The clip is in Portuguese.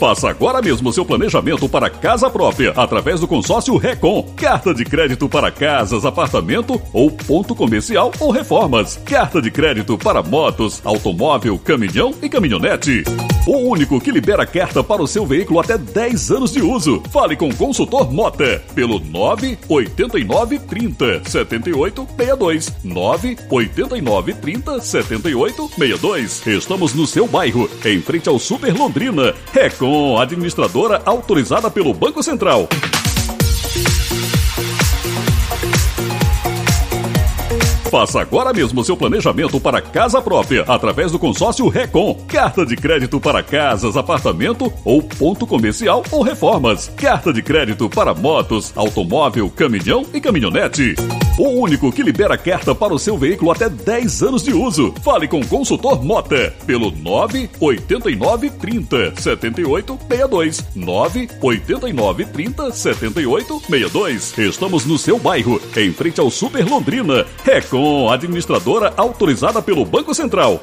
Faça agora mesmo seu planejamento para casa própria através do consórcio Recon. Carta de crédito para casas, apartamento ou ponto comercial ou reformas. Carta de crédito para motos, automóvel, caminhão e caminhonete. O único que libera carta para o seu veículo até 10 anos de uso. Fale com o consultor Mota pelo 989 30 78 62. 989 30 78 62. Estamos no seu bairro, em frente ao Super Londrina. Recon, administradora autorizada pelo Banco Central. Faça agora mesmo seu planejamento para casa própria através do consórcio Recon. Carta de crédito para casas, apartamento ou ponto comercial ou reformas. Carta de crédito para motos, automóvel, caminhão e caminhonete. O único que libera carta para o seu veículo até 10 anos de uso. Fale com o consultor Mota pelo 989 30 78 62. 989 30 78 62. Estamos no seu bairro, em frente ao Super Londrina. Recon, administradora autorizada pelo Banco Central.